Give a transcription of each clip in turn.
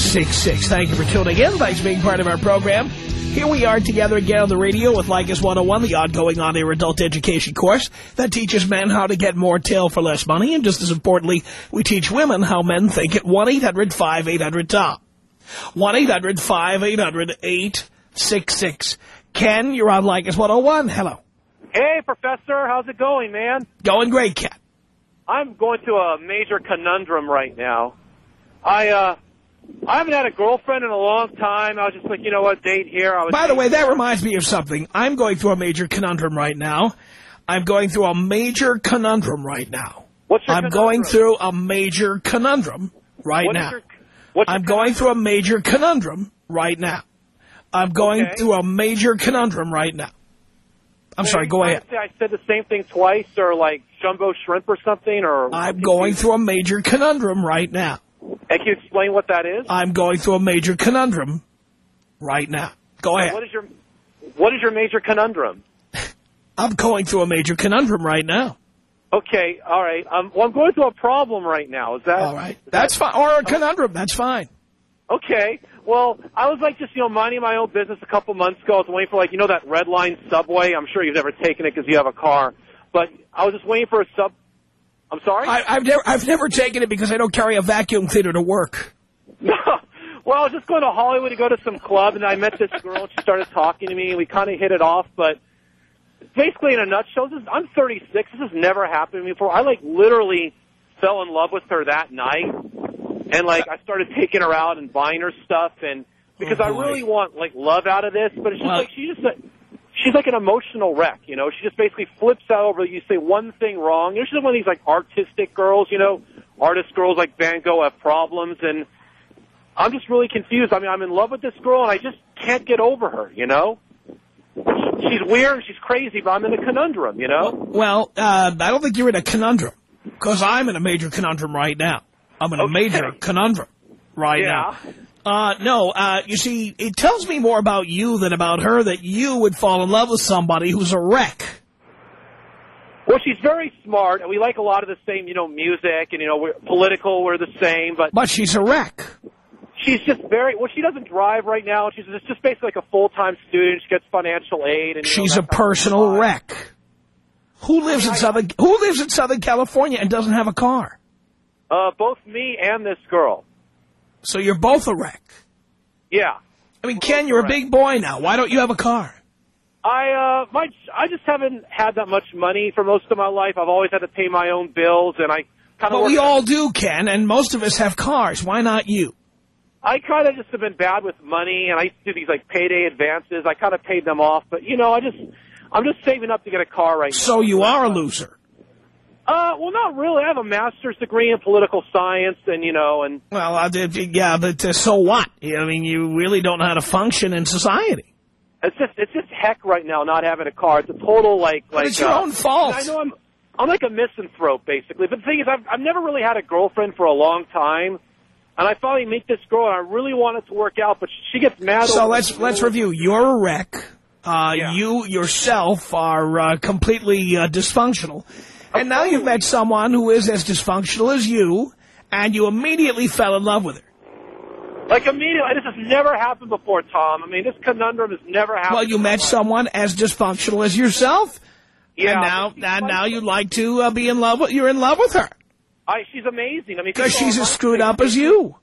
1-800-5800-866. Thank you for tuning in. Thanks for being part of our program. Here we are together again on the radio with Leykis 101, the ongoing on-air adult education course that teaches men how to get more tail for less money. And just as importantly, we teach women how men think at 1-800-5800-TOM. 1-800-5800-866. Ken, you're on Leykis 101. Hello. Hey, Professor. How's it going, man? Going great, Ken. I'm going to a major conundrum right now. I, uh, I haven't had a girlfriend in a long time. I was just like, you know what, date here. I was By the way, that reminds me of something. I'm going through a major conundrum right now. I'm going through a major conundrum right now. What's your I'm conundrum? going through a major conundrum right What is now. your- what's your I'm going through a major conundrum right now. I'm going Okay. through a major conundrum right now. I'm sorry, go I ahead. I said the same thing twice, or like jumbo shrimp or something, or I'm going through a major conundrum right now. And can you explain what that is? I'm going through a major conundrum right now. Go ahead. What is your What is your major conundrum? I'm going through a major conundrum right now. Okay, all right. Um, well, I'm going through a problem right now. Is that All right. That's fine. Or a conundrum. That's fine. Okay. Well, I was like just, you know, minding my own business a couple months ago. I was waiting for like, you know, that red line subway. I'm sure you've never taken it because you have a car. But I was just waiting for a sub. I'm sorry? I, I've never, I've never taken it because I don't carry a vacuum cleaner to work. No. Well, I was just going to Hollywood to go to some club, and I met this girl, and she started talking to me, and we kind of hit it off. But basically, in a nutshell, this is, I'm 36. This has never happened to me before. I, like, literally fell in love with her that night. And, like, I started taking her out and buying her stuff, and because Oh, I really want, like, love out of this. But it's just Well- like, she just... She's like an emotional wreck, you know. She just basically flips out over you say one thing wrong. You know, she's one of these like artistic girls, you know, artist girls like Van Gogh have problems, and I'm just really confused. I mean, I'm in love with this girl, and I just can't get over her. You know, she's weird, and she's crazy, but I'm in a conundrum. You know, Well, uh, I don't think you're in a conundrum because I'm in a major conundrum right now. I'm in a major conundrum right Yeah. now. Uh, no, uh, you see, it tells me more about you than about her that you would fall in love with somebody who's a wreck. well, she's very smart, and we like a lot of the same, you know, music, and you know, we're political, we're the same, but But she's a wreck. she's just very well. She doesn't drive right now. She's just, just basically like a full time student. She gets financial aid, and you know, She's a personal wreck. Who lives in Southern Who lives in Southern California and doesn't have a car? Uh, both me and this girl. So you're both a wreck. Yeah. I mean, Ken, you're a big boy now. Why don't you have a car? I uh my I just haven't had that much money for most of my life. I've always had to pay my own bills, and I kind of But we all do, Ken, and most of us have cars. Why not you? I kind of just have been bad with money, and I used to do these like payday advances. I kind of paid them off, but you know, I just I'm just saving up to get a car right now. So you are a loser. Uh, well, not really. I have a master's degree in political science, and you know, and Well, uh, d- d- yeah, but uh, so what? I mean, you really don't know how to function in society. it's just it's just heck right now not having a car. It's a total like like. it's your uh, own fault. I know I'm I'm like a misanthrope basically, but the thing is, I've I've never really had a girlfriend for a long time. And I finally meet this girl, and I really want it to work out, but she gets mad. So let's let's review. You're a wreck. Uh, Yeah. You yourself are uh, completely uh, dysfunctional, and now you've met someone who is as dysfunctional as you, and you immediately fell in love with her. Like immediately, this has never happened before, Tom. I mean, this conundrum has never happened. Well, you met life. someone as dysfunctional as yourself, yeah, and now and now you'd like to uh, be in love with. You're in love with her I, she's amazing. I mean, because she's as screwed up as you.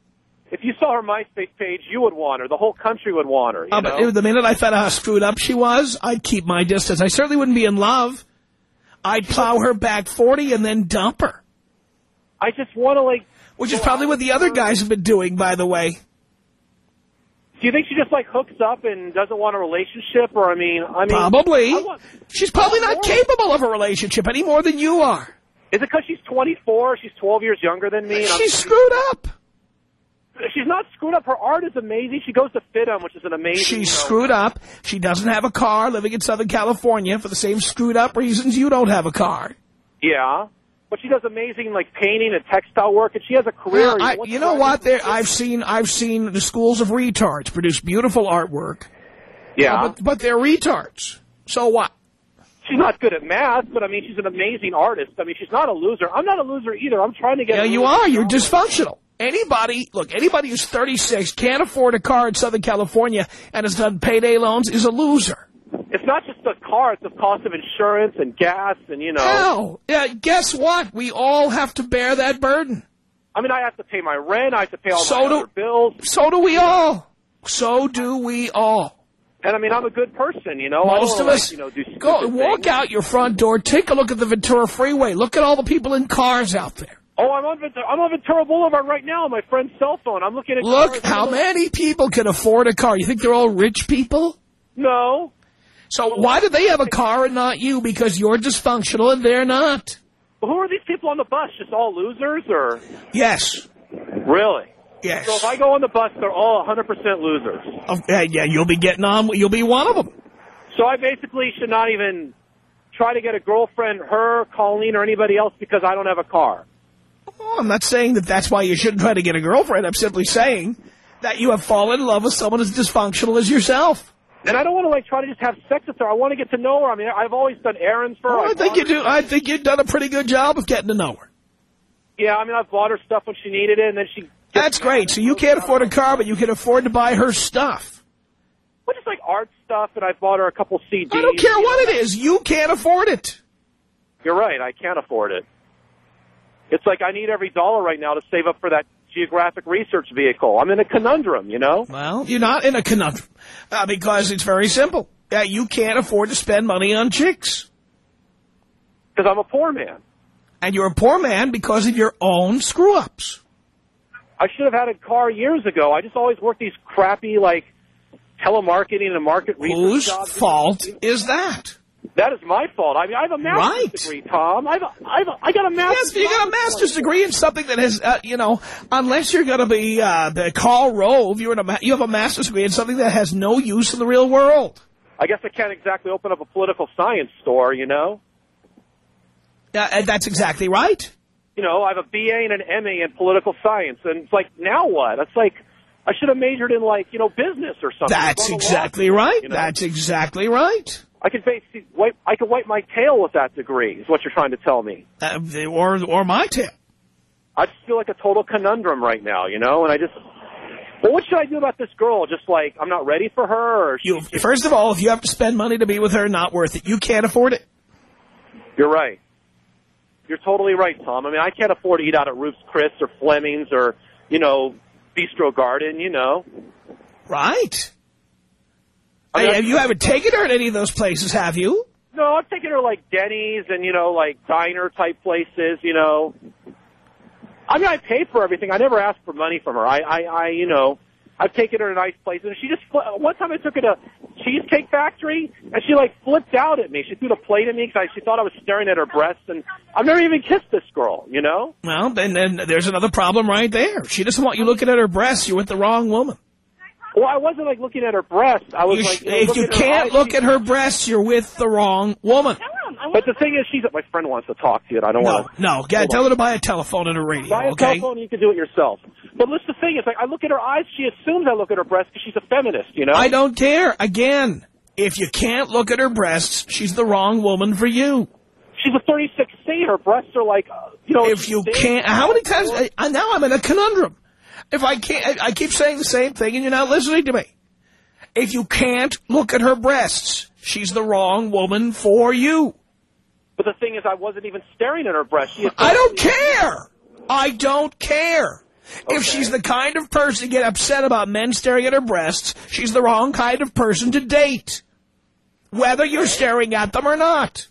If you saw her MySpace page, you would want her. The whole country would want her. You Uh, but the minute I found out how screwed up she was, I'd keep my distance. I certainly wouldn't be in love. I'd plow her back 40 and then dump her. I just want to like. Which is probably what the other guys have been doing, by the way. Do you think she just like hooks up and doesn't want a relationship, or I mean, I mean, Probably. I want- She's probably not capable of a relationship any more than you are. Is it because she's 24? She's 12 years younger than me. And I'm- She's screwed up. She's not screwed up. Her art is amazing. She goes to FIDM, which is an amazing. She's know- screwed up. She doesn't have a car living in Southern California for the same screwed up reasons you don't have a car. Yeah, but she does amazing like painting and textile work, and she has a career. Well, I, you know what? There. I've seen I've seen the schools of retards produce beautiful artwork, Yeah, uh, but but they're retards. So what? she's not good at math, but I mean, she's an amazing artist. I mean, she's not a loser. I'm not a loser either. I'm trying to get. Yeah, you are. You're dysfunctional. Anybody, look, anybody who's 36, can't afford a car in Southern California, and has done payday loans is a loser. It's not just the car; it's the cost of insurance and gas, and you know. Hell, yeah, guess what? We all have to bear that burden. I mean, I have to pay my rent. I have to pay all So my do- other bills, So do we all. So do we all. and I mean, I'm a good person. You know, I Most of like, us you know, do go walk things. out your front door, take a look at the Ventura Freeway, look at all the people in cars out there. Oh, I'm on Ventura, I'm on Ventura Boulevard right now on my friend's cell phone. I'm looking at Look how many people can afford a car. You think they're all rich people? No, So why do they have a car and not you? Because you're dysfunctional and they're not. But who are these people on the bus? Just all losers, or Yes. really? Yes. So if I go on the bus, they're all 100% losers. Oh, yeah, yeah, you'll be getting on. You'll be one of them. So I basically should not even try to get a girlfriend, her, Colleen, or anybody else because I don't have a car. Oh, I'm not saying that that's why you shouldn't try to get a girlfriend. I'm simply saying that you have fallen in love with someone as dysfunctional as yourself. And I don't want to like try to just have sex with her. I want to get to know her. I mean, I've always done errands for her. Well, I I've think you do. I think you've done a pretty good job of getting to know her. Yeah, I mean, I've bought her stuff when she needed it, and then she. That's great. So you can't afford a car, but you can afford to buy her stuff. Well, just like art stuff, and I've bought her a couple CDs. I don't care what it is. You can't afford it. You're right. I can't afford it. It's like I need every dollar right now to save up for that geographic research vehicle. I'm in a conundrum, you know? Well, you're not in a conundrum uh, because it's very simple. Uh, you can't afford to spend money on chicks. Because I'm a poor man. And you're a poor man because of your own screw-ups. I should have had a car years ago. I just always worked these crappy, like, telemarketing and market research Whose jobs. fault is that? That is my fault. I mean, I have a master's Right. degree, Tom. I've, a, I got a master's. Yes, you got a master's degree in something that has, uh, you know, unless you're going to be uh, the Karl Rove, you're in a you have a master's degree in something that has no use in the real world. I guess I can't exactly open up a political science store, you know? Uh, and that's exactly right. You know, I have a BA and an MA in political science, and it's like, now what? It's like, I should have majored in, like, you know, business or something. That's a law exactly right. you know? That's exactly right. I could basically wipe, I could wipe my tail with that degree, is what you're trying to tell me. Uh, or or my tip. I just feel like a total conundrum right now, you know, and I just, well, what should I do about this girl? Just like, I'm not ready for her, or You first of all, if you have to spend money to be with her, not worth it. You can't afford it. You're right. You're totally right, Tom. I mean, I can't afford to eat out at Ruth's Chris or Fleming's or, you know, Bistro Garden, you know. Right. I mean, you haven't taken her to any of those places, have you? No, I've taken her like Denny's and, you know, like diner type places, you know. I mean, I pay for everything. I never asked for money from her. I, I, I you know, I've taken her to nice places. And she just, one time I took her to Cheesecake Factory and she like flipped out at me. She threw the plate at me because she thought I was staring at her breasts. And I've never even kissed this girl, you know? Well, then, then there's another problem right there. She doesn't want you looking at her breasts. You're with the wrong woman. Well, I wasn't like looking at her breasts. I was You like, you know, if you can't eyes. look at her breasts, you're with the wrong woman. But the thing is, she's my friend wants to talk to you. And I don't No, want to. no. Yeah, tell on. her to buy a telephone and a radio, Buy a okay? telephone, you can do it yourself. But listen, the thing is, like, I look at her eyes. She assumes I look at her breasts because she's a feminist, you know. I don't care. Again, if you can't look at her breasts, she's the wrong woman for you. She's a 36C. Her breasts are like, uh, you know. If you can't, how many times, I, I, now I'm in a conundrum. If I can't, I, keep saying the same thing and you're not listening to me. If you can't look at her breasts, she's the wrong woman for you. But the thing is, I wasn't even staring at her breasts. I don't care. I don't care. If she's the kind of person to get upset about men staring at her breasts, she's the wrong kind of person to date. Whether you're staring at them or not.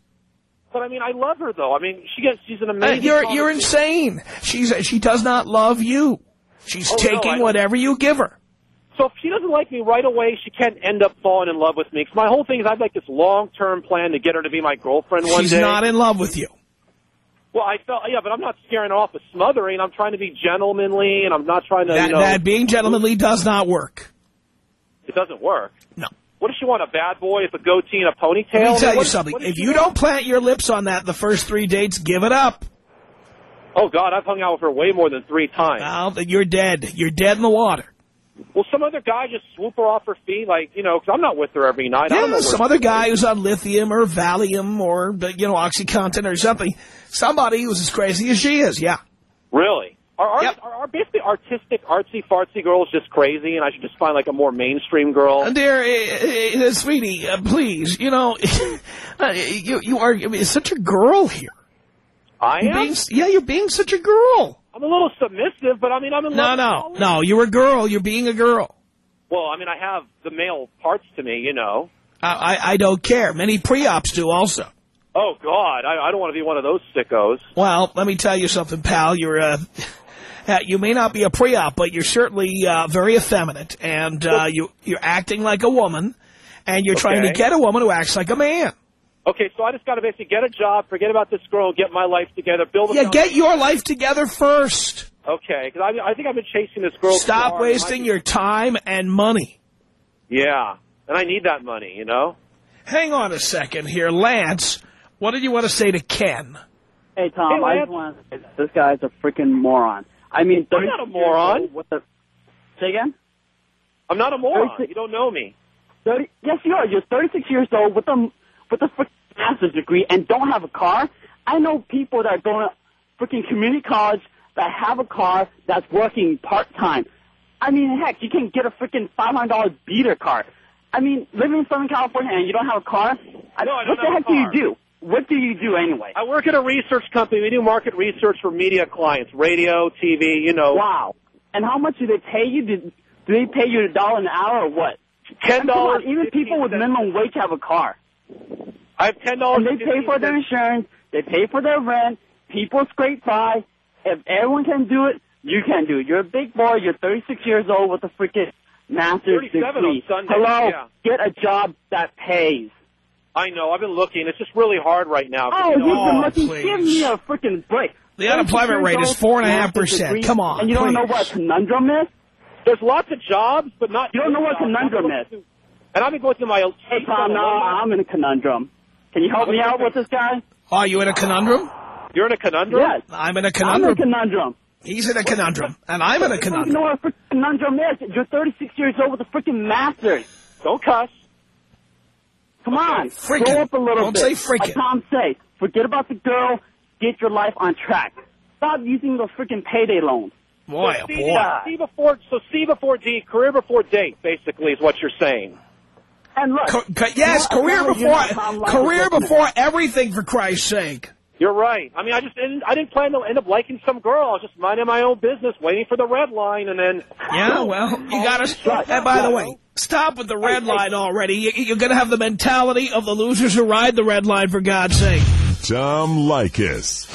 but I mean, I love her though. I mean, she gets she's an Uh, amazing. you're you're insane. She's she does not love you. She's Oh, taking I- whatever you give her. So if she doesn't like me right away, she can't end up falling in love with me. 'Cause my whole thing is I'd like this long-term plan to get her to be my girlfriend one She's day. not in love with you. well, I felt yeah, but I'm not scaring her off with smothering. I'm trying to be gentlemanly, and I'm not trying to. That, you know, that being gentlemanly does not work. it doesn't work. No. What does she want? A bad boy with a goatee and a ponytail? Let me tell you What- something. what If you want? don't plant your lips on that the first three dates, give it up. Oh God, I've hung out with her way more than three times. Well, then you're dead. You're dead in the water. Will some other guy just swoop her off her feet? Like, you know, because I'm not with her every night. I don't know Yeah, some other guy who's on lithium or Valium or, you know, OxyContin or something. Somebody who's as crazy as she is, yeah. Really? Are, are, Yep. are, are basically artistic, artsy, fartsy girls just crazy, and I should just find like a more mainstream girl? Uh, Dear, uh, uh, sweetie, uh, please, you know, uh, you, you are I mean, such a girl here. I You're am. being, yeah, you're being such a girl. I'm a little submissive, but I mean, I'm in No, love. no, with no, you're a girl. You're being a girl. Well, I mean, I have the male parts to me, you know. I, I, I don't care. Many pre-ops do also. Oh God, I, I don't want to be one of those sickos. Well, let me tell you something, pal. You're uh, uh, you may not be a pre-op, but you're certainly uh, very effeminate, and uh, you you're acting like a woman, and you're trying to get a woman who acts like a man. Okay, so I just got to basically get a job, forget about this girl, get my life together, build a Yeah, foundation. get your life together first. Okay, because I, I think I've been chasing this girl. Stop hard. wasting your time and money. Yeah, and I need that money, you know. Hang on a second here, Lance. What did you want to say to Ken? Hey Tom, Hey, I just want to say that this guy's a freaking moron. I mean, I'm not a moron. years old With the say again? I'm not a moron. Thirty- You don't know me. Thirty? Yes, you are. You're 36 years old with a with a freaking master's degree and don't have a car. I know people that are going to freaking community college that have a car that's working part time. I mean, heck, you can get a freaking $500 beater car. I mean, living in Southern California and you don't have a car. I, No, I don't what the heck do you do? What do you do anyway? I work at a research company. We do market research for media clients, radio, TV. You know, Wow. And how much do they pay you? Do, do they pay you a dollar an hour or what? ten dollars. even people with minimum wage have a car. I have ten dollars. And they pay for their insurance, they pay for their rent, people scrape by. If everyone can do it, you can do it. You're a big boy, you're 36 years old with a freaking master's 37 on degree. Sunday, Hello, yeah. get a job that pays. I know. I've been looking. It's just really hard right now. Oh, you you've know, been Oh, looking. please. Give me a freaking break. The unemployment rate is years four and a old, half master's percent. Come on, And you don't know what a conundrum is? there's lots of jobs, but not. You don't know what jobs. conundrum I'm is. Looking- And I've been going through my. Hey, Tom, no, I'm in a conundrum. Can you help me out with this guy? Are you in a conundrum? You're in a conundrum. Yes. I'm in a I'm in a conundrum. conundrum. He's in a conundrum, and I'm in a You know conundrum. what a freaking conundrum is? You're 36 years old with a freaking master's. Don't cuss. Come on, Freaking. grow up a little Don't bit. say freaking. Like Tom say, forget about the girl, get your life on track. Stop using those freaking payday loans. Boy, so oh C, boy. Uh, C before so C before D, career before date, basically is what you're saying. And look, Co- co- yes, you know, career I know you're not before career before everything, for Christ's sake. You're right. I mean, I just didn't. I didn't plan to end up liking some girl. I was just minding my own business, waiting for the red line, and then. Yeah, well, you got to. And by the way, stop with the red line already. You, you're going to have the mentality of the losers who ride the red line, for God's sake. Tom Leykis.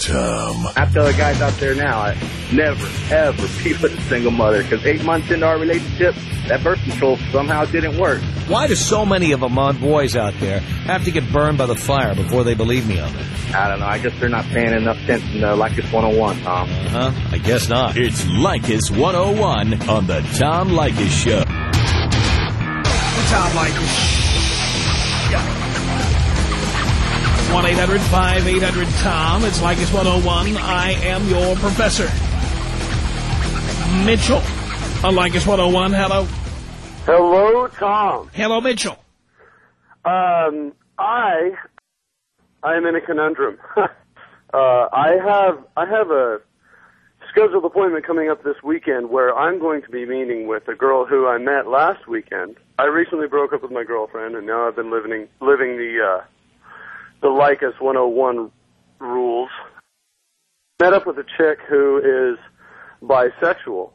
1-800-5800-TOM. I tell the guys out there now, I never, ever be with a single mother. Because eight months into our relationship, that birth control somehow didn't work. Why do so many of Vermont boys out there have to get burned by the fire before they believe me on it? I don't know. I guess they're not paying enough attention to Leykis 101, Tom. Huh? I guess not. It's Leykis 101 on the Tom Leykis Show. Tom Leykis. one 800 tom It's Leykis 101. I am your professor. Mitchell. On Leykis 101. Hello. Hello, Tom. Hello, Mitchell. Um, I, I am in a conundrum. uh, I have, I have a scheduled appointment coming up this weekend where I'm going to be meeting with a girl who I met last weekend. I recently broke up with my girlfriend, and now I've been living living the uh, the Leykis 101 rules. Met up with a chick who is bisexual,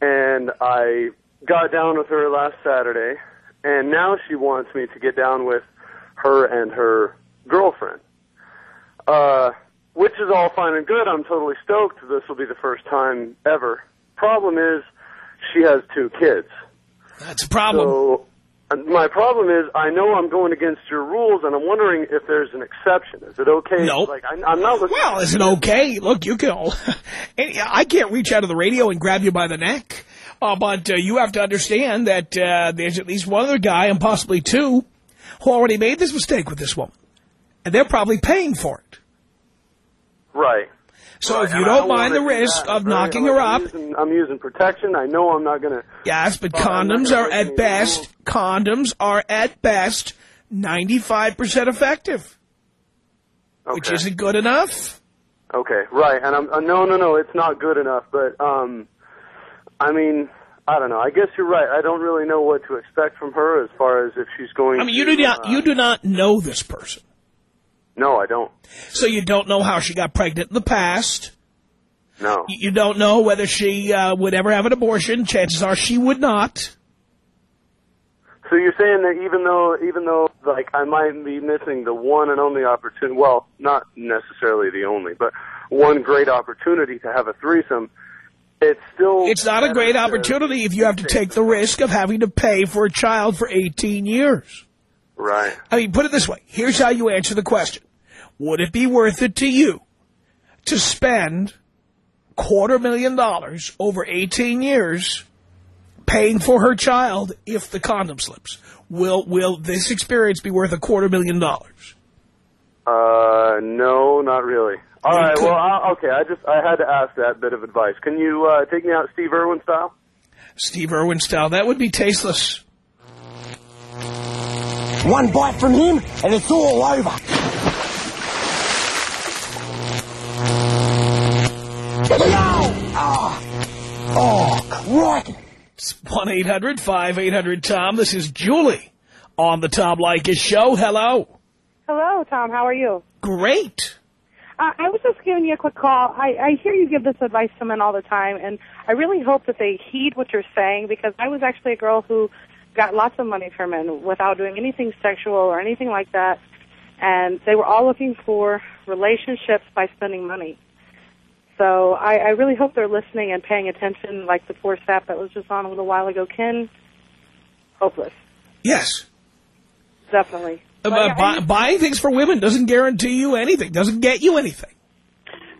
and I got down with her last Saturday, and now she wants me to get down with her and her girlfriend. Uh, which is all fine and good. I'm totally stoked. This will be the first time ever. Problem is, she has two kids. That's a problem. So my problem is, I know I'm going against your rules, and I'm wondering if there's an exception. Is it okay? Nope. Like I, I'm not. Looking Well, is it okay? Look, you can. I can't reach out of the radio and grab you by the neck, uh, but uh, you have to understand that uh, there's at least one other guy, and possibly two, who already made this mistake with this woman, and they're probably paying for it. Right. So Right, if you I don't mind the risk of knocking her I'm up, using, I'm using protection. I know I'm not going to. yes, but Well, I'm not condoms are at best, condoms are at best 95% effective, Okay. which isn't good enough. Okay, right. And I'm uh, no, no, no. It's not good enough. But um, I mean, I don't know. I guess you're right. I don't really know what to expect from her as far as if she's going. I mean, you to, do not, uh, you do not know this person. No, I don't. So you don't know how she got pregnant in the past. No. You don't know whether she uh, would ever have an abortion. Chances are she would not. So you're saying that even though, even though, like, I might be missing the one and only opportunity. Well, not necessarily the only, but one great opportunity to have a threesome. It's still. It's not a great opportunity if you have to take the risk of having to pay for a child for 18 years. Right. I mean, put it this way. Here's how you answer the question. Would it be worth it to you to spend quarter million dollars over 18 years paying for her child if the condom slips? Will, will this experience be worth a quarter million dollars? Uh, no, not really. All right. Well, I, okay. I just I had to ask that bit of advice. Can you uh, take me out Steve Irwin style? Steve Irwin style, that would be tasteless. One bite from him, and it's all over. No! Oh, oh crikey. It's 1-800-5800-TOM. This is Julie on the Tom Leykis Show. Hello. Hello, Tom. How are you? Great. Uh, I was just giving you a quick call. I, I hear you give this advice to men all the time, and I really hope that they heed what you're saying because I was actually a girl who got lots of money from men without doing anything sexual or anything like that, and they were all looking for relationships by spending money. So I, I really hope they're listening and paying attention, like the poor sap that was just on a little while ago. Ken, hopeless, Yes. definitely. Uh, But, yeah, buy, buying things for women doesn't guarantee you anything, doesn't get you anything.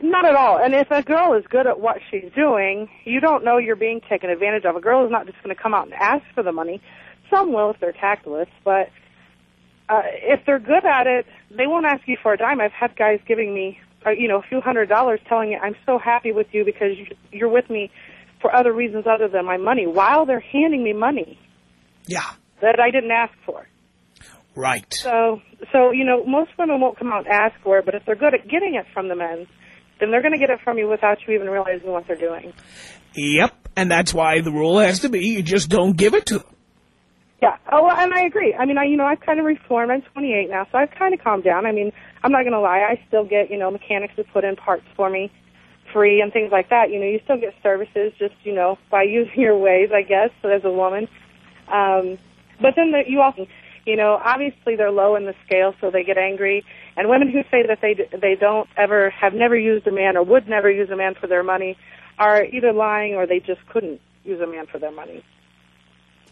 Not at all. And if a girl is good at what she's doing, you don't know you're being taken advantage of. A girl is not just going to come out and ask for the money. Some will if they're tactless, but uh, if they're good at it, they won't ask you for a dime. I've had guys giving me, uh, you know, a few hundred dollars, telling me I'm so happy with you because you, you're with me for other reasons other than my money, while they're handing me money Yeah. that I didn't ask for. Right. So, so you know, most women won't come out and ask for it, but if they're good at getting it from the men, then they're going to get it from you without you even realizing what they're doing. Yep. And that's why the rule has to be you just don't give it to them. Yeah. Oh, well, and I agree. I mean, I, you know, I've kind of reformed. I'm 28 now, so I've kind of calmed down. I mean, I'm not going to lie. I still get, you know, mechanics to put in parts for me free and things like that. You know, you still get services just, you know, by using your ways, I guess, so as a woman. Um, but then the, you also, you know, obviously they're low in the scale, so they get angry. And women who say that they they don't ever have never used a man or would never use a man for their money are either lying or they just couldn't use a man for their money.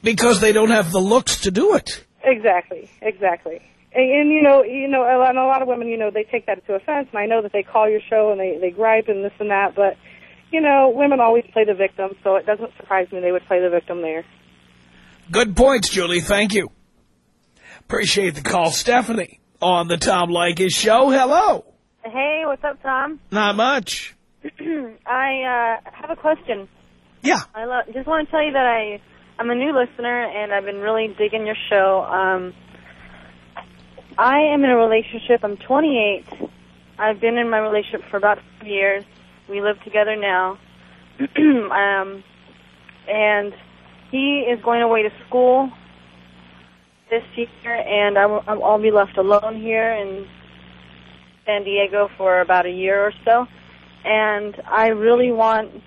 Because they don't have the looks to do it. Exactly, exactly. And, and you know, you know, and a lot of women, you know, they take that to offense. And I know that they call your show and they they gripe and this and that, but you know, women always play the victim, so it doesn't surprise me they would play the victim there. Good points, Julie. Thank you. Appreciate the call. Stephanie on the Tom Leykis Show. Hello. Hey, what's up, Tom? Not much. I uh, have a question. Yeah. I lo- just want to tell you that I I'm a new listener and I've been really digging your show. Um, I am in a relationship. I'm 28. I've been in my relationship for about five years. We live together now. um, and he is going away to school this year, and I will, I'll be left alone here in San Diego for about a year or so. And I really want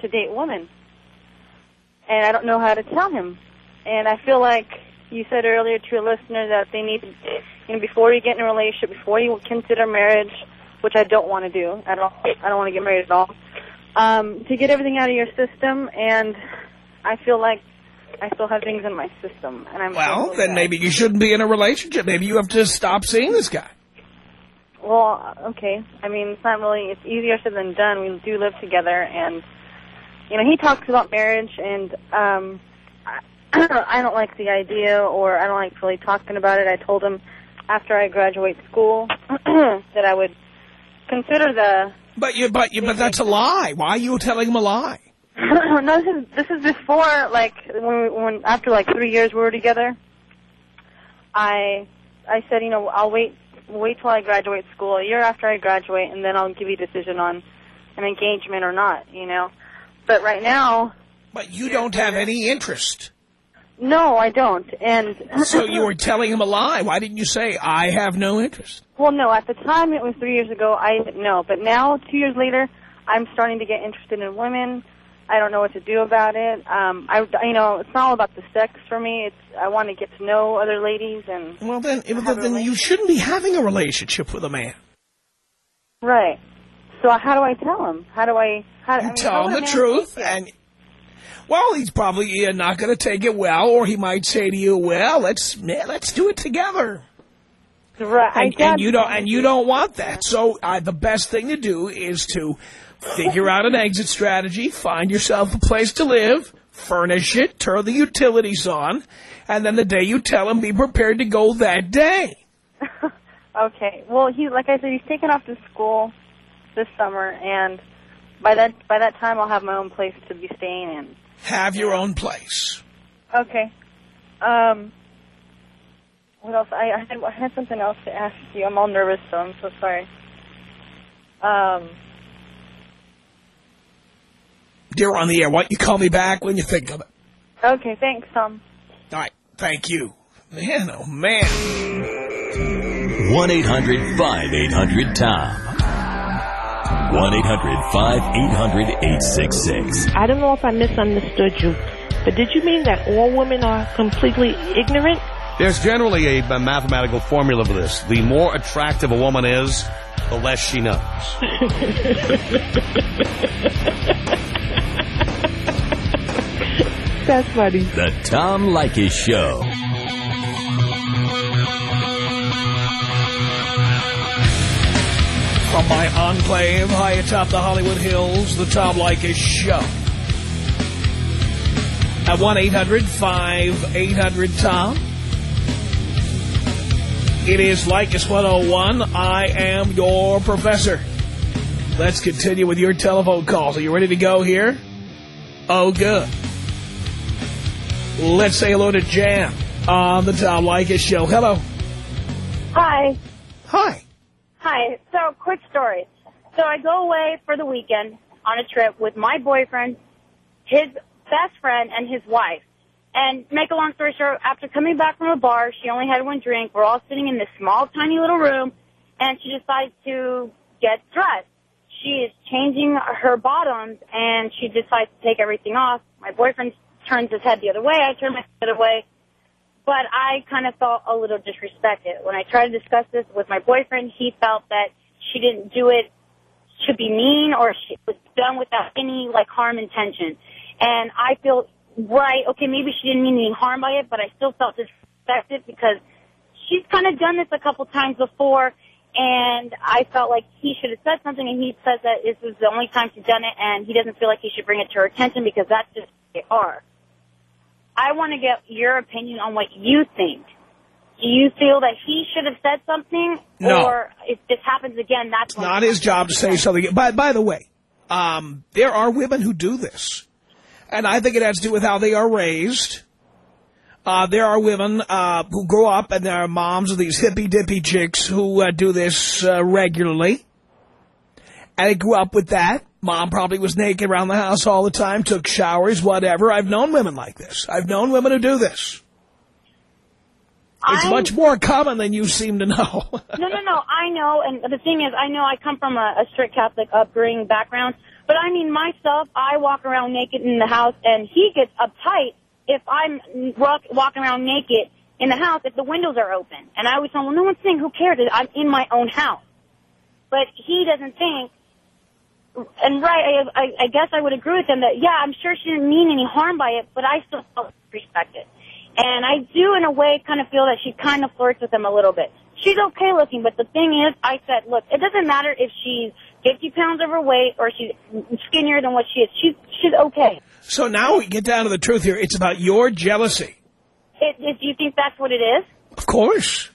to date women. And I don't know how to tell him. And I feel like you said earlier to a listener that they need, you know, before you get in a relationship, before you consider marriage, which I don't want to do at all. I don't want to get married at all. Um, to get everything out of your system, and I feel like I still have things in my system, and I'm. Well, then maybe you shouldn't be in a relationship. Maybe you have to stop seeing this guy. Well, okay. I mean, it's not really. It's easier said than done. We do live together, and you know, he talks about marriage, and um, I, I don't like the idea, or I don't like really talking about it. I told him after I graduate school that I would consider the. But you, but you, but that's a lie. Why are you telling him a lie? no, this is this is before like when when after like three years we were together. I I said, you know, I'll wait wait till I graduate school, a year after I graduate, and then I'll give you a decision on an engagement or not. You know, but right now. But you don't have any interest. No, I don't. And so you were telling him a lie. Why didn't you say I have no interest? Well, no. At the time, it was three years ago. I didn't know, but now, two years later, I'm starting to get interested in women. I don't know what to do about it. Um, I, you know, it's not all about the sex for me. It's I want to get to know other ladies and. Well, then, then you shouldn't be having a relationship with a man. Right. So how do I tell him? How do I? How, you I mean, tell him the truth, and well, he's probably not going to take it well, or he might say to you, "Well, let's let's do it together." Right. And, and you don't and you don't want that. So uh, the best thing to do is to figure out an exit strategy, find yourself a place to live, furnish it, turn the utilities on, and then the day you tell him, be prepared to go that day. okay. Well, he like I said, he's taken off to school this summer, and by that by that time, I'll have my own place to be staying in. Have your own place. Okay. Um. What else? I, I had I had something else to ask you. I'm all nervous, so I'm so sorry. Um. Dear, on the air. Why don't you call me back when you think of it? Okay, thanks, Tom. All right, thank you. Man, oh, man. 1-800-5800-TOM. 1-800-5800-866. I don't know if I misunderstood you, but did you mean that all women are completely ignorant? There's generally a, a mathematical formula for this. The more attractive a woman is, the less she knows. That's funny. The Tom Leykis Show. From my enclave high atop the Hollywood Hills, the Tom Leykis Show. At 1-800-5800-TOM. It is Leykis 101. I am your professor. Let's continue with your telephone calls. Are you ready to go here? Oh, good. Let's say hello to Jan on the Tom Leykis Show. Hello. Hi. Hi. Hi. So, quick story. So, I go away for the weekend on a trip with my boyfriend, his best friend, and his wife. And make a long story short, after coming back from a bar, she only had one drink. We're all sitting in this small, tiny little room, and she decides to get dressed. She is changing her bottoms, and she decides to take everything off. My boyfriend turns his head the other way. I turn my head away. But I kind of felt a little disrespected. When I tried to discuss this with my boyfriend, he felt that she didn't do it to be mean or she was done without any, like, harm intention. And I feel, right, okay, maybe she didn't mean any harm by it, but I still felt disrespected because she's kind of done this a couple times before, and I felt like he should have said something, and he says that this was the only time she's done it, and he doesn't feel like he should bring it to her attention because that's just they are. I want to get your opinion on what you think. Do you feel that he should have said something? No. Or if this happens again, that's It's not his job to say something. By, by the way, um, there are women who do this. And I think it has to do with how they are raised. Uh, there are women uh, who grow up and there are moms of these hippy-dippy chicks who uh, do this uh, regularly. And they grew up with that. Mom probably was naked around the house all the time, took showers, whatever. I've known women like this. I've known women who do this. It's I'm- much more common than you seem to know. no, no, no. I know, and the thing is, I know I come from a, a strict Catholic upbringing background, but I mean myself, I walk around naked in the house, and he gets uptight if I'm walk, walking around naked in the house if the windows are open. And I always tell him, well, no one's saying who cares. I'm in my own house. But he doesn't think, and right, I, I, I guess I would agree with him that, yeah, I'm sure she didn't mean any harm by it, but I still felt respected. And I do, in a way, kind of feel that she kind of flirts with him a little bit. She's okay looking, but the thing is, I said, look, it doesn't matter if she's 50 pounds overweight or she's skinnier than what she is. She's, she's okay. So now we get down to the truth here. It's about your jealousy. It, it, do you think that's what it is? Of course.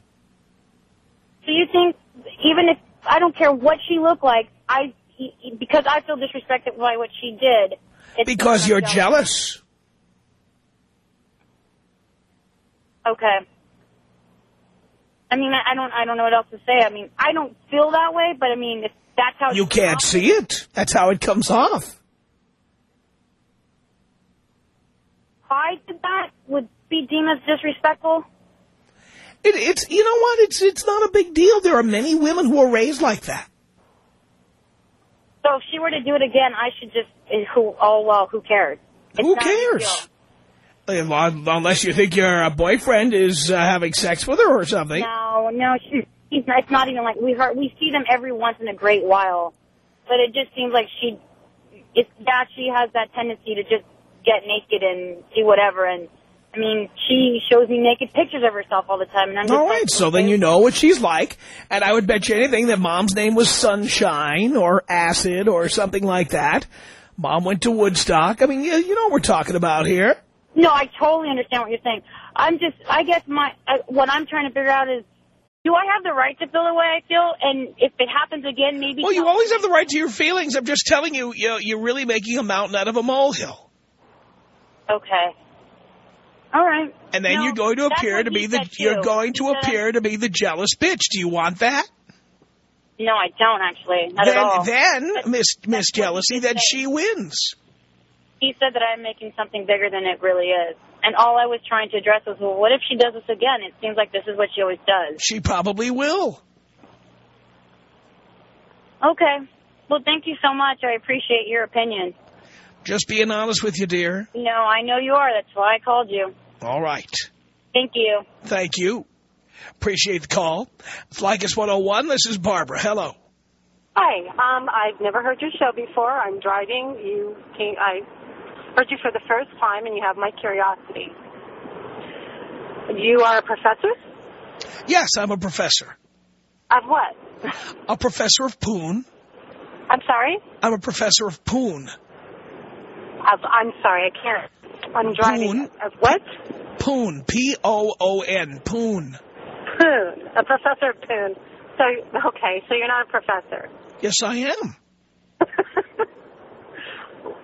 Do you think, even if, I don't care what she looked like, I, because I feel disrespected by what she did. Because you're jealous. Okay. I mean, I don't, I don't know what else to say. I mean, I don't feel that way, but I mean, if that's how You can't see it. That's how it comes off. I did that would be deemed as disrespectful. It, it's you know what? It's it's not a big deal. There are many women who are raised like that. So if she were to do it again, I should just, eh, who, oh well, who cares? It's Who not a big deal. cares? Unless you think your uh, boyfriend is uh, having sex with her or something. No, no, she, she's not, it's not even like we heard. We see them every once in a great while, but it just seems like she, it's yeah, she has that tendency to just get naked and do whatever. And I mean, she shows me naked pictures of herself all the time, and I'm All right, so then you know what she's like. And I would bet you anything that mom's name was Sunshine or Acid or something like that. Mom went to Woodstock. I mean, you, you know what we're talking about here. No, I totally understand what you're saying. I'm just, I guess my, uh, what I'm trying to figure out is, do I have the right to feel the way I feel? And if it happens again, maybe. Well, you always have the right to your feelings. I'm just telling you, you know, you're really making a mountain out of a molehill. Okay. All right. And then No, you're going to appear to be the too. you're going to He said appear to be the jealous bitch. Do you want that? No, I don't actually. Not then at all. then Miss Miss Jealousy, then she wins. he said that I'm making something bigger than it really is. And all I was trying to address was, well, what if she does this again? It seems like this is what she always does. She probably will. Okay. Well, thank you so much. I appreciate your opinion. Just being honest with you, dear. No, I know you are. That's why I called you. All right. Thank you. Thank you. Appreciate the call. It's Leykis 101. This is Barbara. Hello. Hi, um, I've never heard your show before. I'm driving. You came, I heard you for the first time, and you have my curiosity. You are a professor Yes, I'm a professor. of what? A professor of poon. I'm sorry. I'm a professor of poon. Of, I'm sorry, I can't. I'm driving. Poon. Of what? Poon. P-O-O-N. Poon. Poon. A professor of poon. So okay, so you're not a professor. Yes, I am.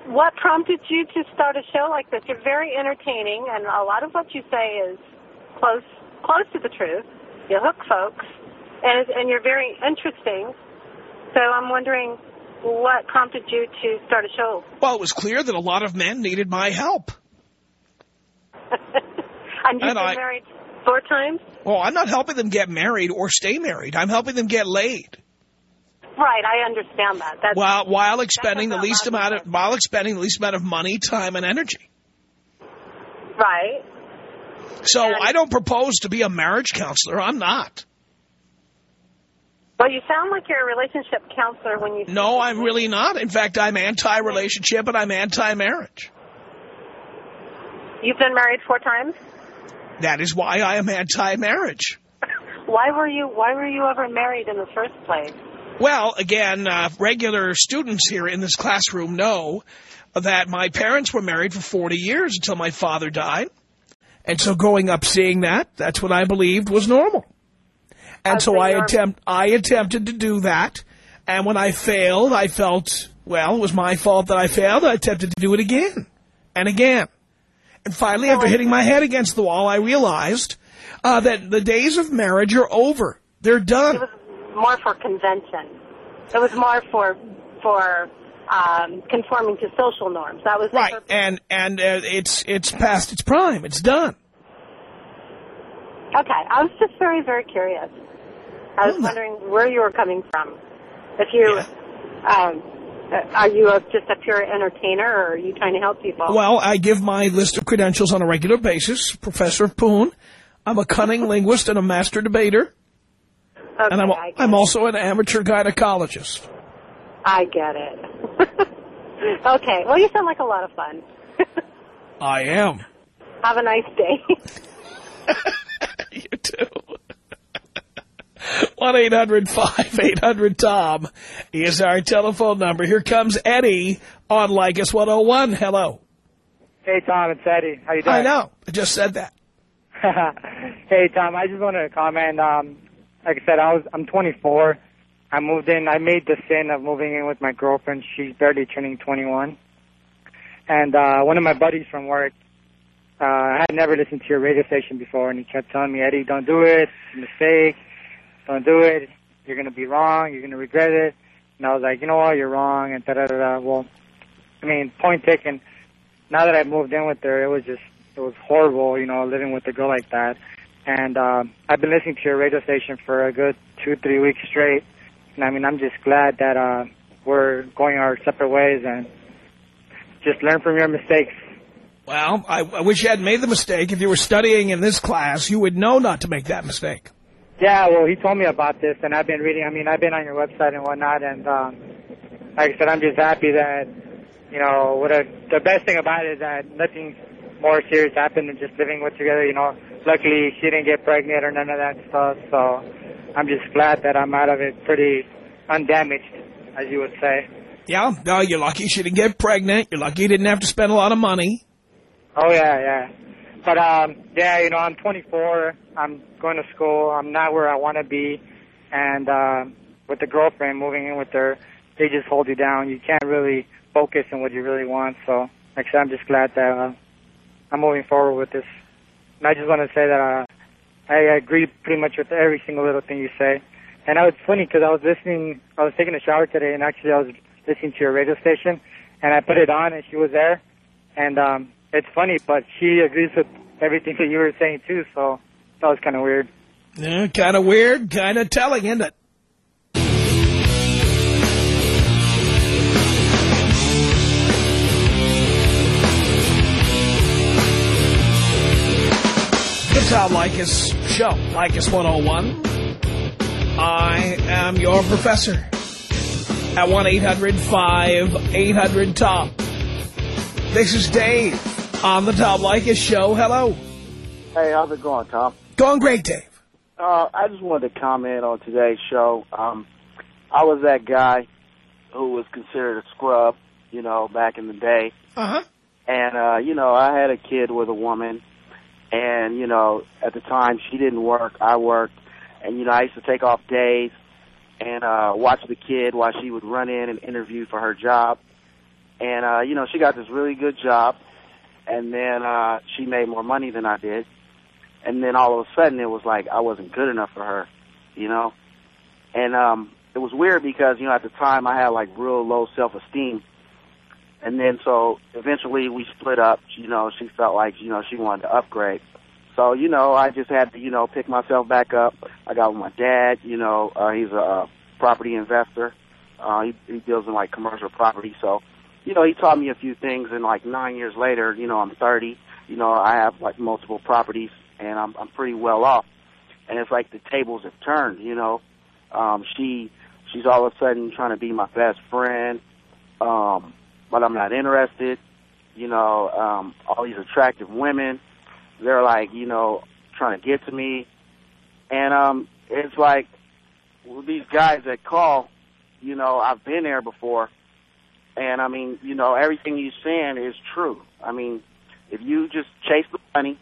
What prompted you to start a show like this? You're very entertaining, and a lot of what you say is close close to the truth. You hook folks, and and you're very interesting. So I'm wondering what prompted you to start a show. Well, it was clear that a lot of men needed my help. and you've And been I- married four times, Well, I'm not helping them get married or stay married. I'm helping them get laid. right? I understand that. That's while while expending the least amount of while expending the least amount of money, time, and energy. right. So I don't propose to be a marriage counselor. I'm not. Well, you sound like you're a relationship counselor when you. No, I'm really not. In fact, I'm anti-relationship and I'm anti-marriage. You've been married four times. That is why I am anti-marriage. Why were you Why were you ever married in the first place? Well, again, uh, regular students here in this classroom know that my parents were married for 40 years until my father died. And so growing up seeing that, that's what I believed was normal. And so I attempt, I attempted to do that. And when I failed, I felt, well, it was my fault that I failed. I attempted to do it again and again. And finally, after hitting my head against the wall, I realized uh, that the days of marriage are over. They're done. It was more for convention. It was more for for um, conforming to social norms. That was Right, purpose. and and uh, it's it's past its prime. It's done. Okay, I was just very very curious. I was wondering where you were coming from. If you, um, uh, are you a, just a pure entertainer, or are you trying to help people? Well, I give my list of credentials on a regular basis. Professor of Poon. I'm a cunning linguist and a master debater. Okay, and I'm, I'm also an amateur gynecologist. I get it. okay, well, you sound like a lot of fun. I am. Have a nice day. you too. 1-800-5800-TOM is our telephone number. Here comes Eddie on Leykis 101. Hello. Hey, Tom, it's Eddie. How you doing? I know. I just said that. hey, Tom, I just wanted to comment. Um, like I said, I was I'm 24. I moved in. I made the sin of moving in with my girlfriend. She's barely turning 21. And uh, one of my buddies from work, uh, I had never listened to your radio station before, and he kept telling me, Eddie, don't do it. It's a mistake. Don't do it. You're going to be wrong. You're going to regret it. And I was like, you know what? You're wrong. And da da da. Well, I mean, point taken. Now that I moved in with her, it was just it was horrible, you know, living with a girl like that. And um, I've been listening to your radio station for a good two, three weeks straight. And I mean, I'm just glad that uh, we're going our separate ways and just learn from your mistakes. Well, I, I wish you hadn't made the mistake. If you were studying in this class, you would know not to make that mistake. Yeah, well, he told me about this, and I've been reading. I mean, I've been on your website and whatnot, and um, like I said, I'm just happy that you know what a, the best thing about it is that nothing more serious happened than just living with together. You know, luckily she didn't get pregnant or none of that stuff, so I'm just glad that I'm out of it pretty undamaged, as you would say. Yeah, no, you're lucky she didn't get pregnant. You're lucky you didn't have to spend a lot of money. Oh yeah, yeah. But um, yeah, you know, I'm 24. I'm going to school. I'm not where I want to be, and uh, with the girlfriend moving in with her, they just hold you down. You can't really focus on what you really want. So, said, I'm just glad that uh, I'm moving forward with this. And I just want to say that uh, I agree pretty much with every single little thing you say. And I was funny because I was listening. I was taking a shower today, and actually I was listening to your radio station, and I put it on, and she was there, and um, it's funny, but she agrees with everything that you were saying too. So that was kind of weird. Yeah, kind of weird, kind of telling, isn't it? It's our Leykis show, Leykis 101. I am your professor at 1-800-5800-TOM. This is Dave on the Tom Leykis show. Hello. Hey, how's it going, Tom? Going great, Dave. Uh, I just wanted to comment on today's show. Um, I was that guy who was considered a scrub, you know, back in the day. Uh-huh. And, uh, you know, I had a kid with a woman. And, you know, at the time she didn't work, I worked. And, you know, I used to take off days and uh, watch the kid while she would run in and interview for her job. And, uh, you know, she got this really good job. And then uh, she made more money than I did. And then all of a sudden it was like I wasn't good enough for her, you know? And um, it was weird because, you know, at the time I had like real low self-esteem. And then so eventually we split up. You know, she felt like, you know, she wanted to upgrade. So, you know, I just had to, you know, pick myself back up. I got with my dad, you know, uh, he's a uh, property investor. Uh, he, he deals in like commercial property. So, you know, he taught me a few things and like nine years later, you know, I'm 30, you know, I have like multiple properties and I'm, I'm pretty well off. And it's like the tables have turned, you know. Um, she, she's all of a sudden trying to be my best friend. Um, but I'm not interested. You know, um, all these attractive women, they're like, you know, trying to get to me. And um, it's like, with these guys that call, you know, I've been there before. And I mean, you know, everything you're saying is true. I mean, if you just chase the money,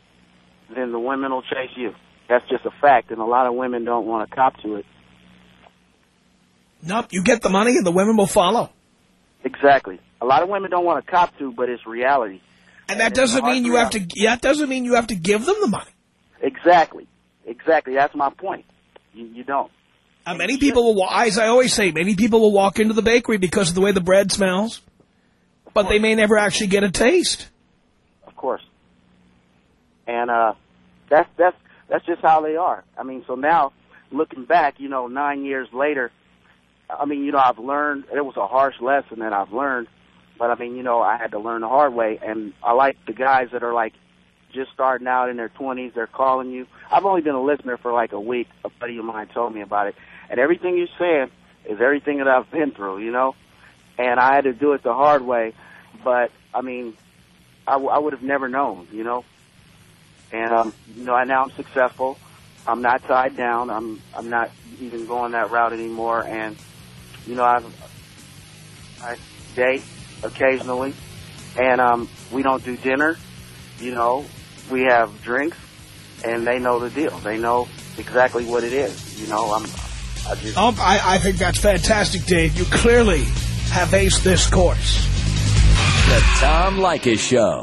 then the women will chase you. That's just a fact, and a lot of women don't want to cop to it. Nope, you get the money and the women will follow. Exactly. A lot of women don't want to cop to, but it's reality. And that doesn't mean you have to. That doesn't mean you have to give them the money. Exactly. Exactly. That's my point. You, you don't. Uh, many people will, as I always say, many people will walk into the bakery because of the way the bread smells, but they may never actually get a taste. Of course. And uh, that's that's that's just how they are. I mean, so now looking back, you know, nine years later, I mean, you know, I've learned. It was a harsh lesson that I've learned, but I mean, you know, I had to learn the hard way. And I like the guys that are like, just starting out in their 20s, they're calling you. I've only been a listener for like a week. A buddy of mine told me about it. And everything you're saying is everything that I've been through, you know? And I had to do it the hard way. But, I mean, I, w- I would have never known, you know? And, um, you know, I now I'm successful. I'm not tied down. I'm, I'm not even going that route anymore. And, you know, I've, I date occasionally. And, um, we don't do dinner. You know, we have drinks and they know the deal. They know exactly what it is. You know, I'm, Oh, I, I think that's fantastic, Dave. You clearly have aced this course. The Tom Leykis Show.